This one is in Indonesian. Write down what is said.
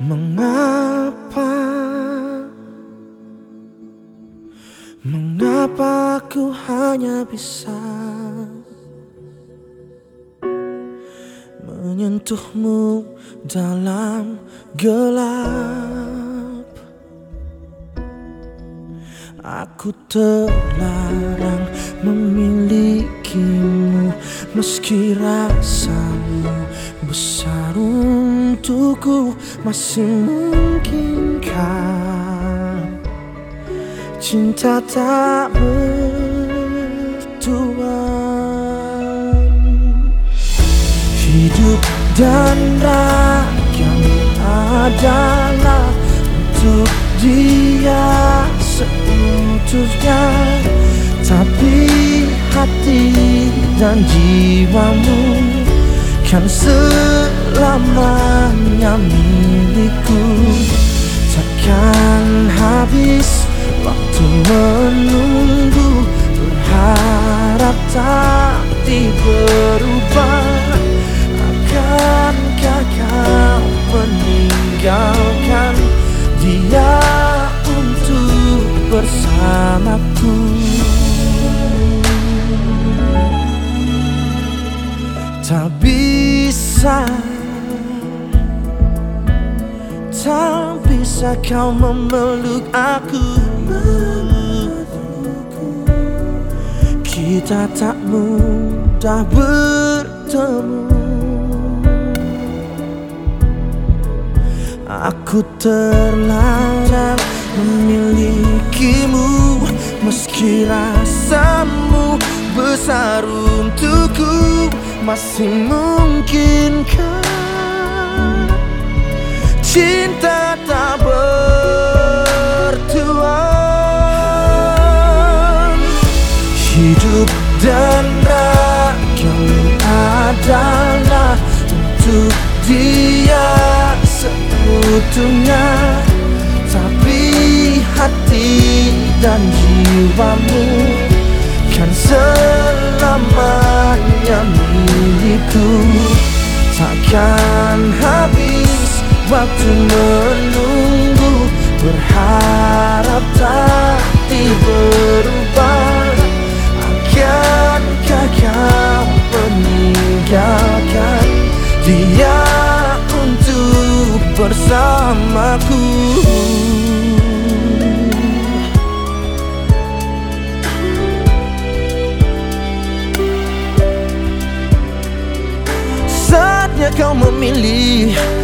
Mengapa? Mengapa ku hanya bisa Menyentuhmu dalam gelap? Aku terlarang memilikimu Meski rasamu besar untukku Masih mungkinkah Cinta tak bertuan? Hidup dan rakyatmu adalah Untuk dia seutuhnya. Tapi hati dan jiwamu Kan selamanya milikku. Takkan habis waktu menunggu Berharap tak berubah Akankah kau meninggalkan dia untuk bersamaku bisa. Tak bisa kau memeluk aku. Kita tak mudah bertemu. Aku terlarang memilikimu Meski rasamu besar Masih mungkinkah Cinta tak bertuan? Hidup dan rakyatmu adalah Untuk dia seutuhnya. Tapi hati dan jiwamu Kan selamanya Takkan habis waktu menunggu. Berharap tak berubah Akankah kau meninggalkan dia untuk bersamaku Come with me, leave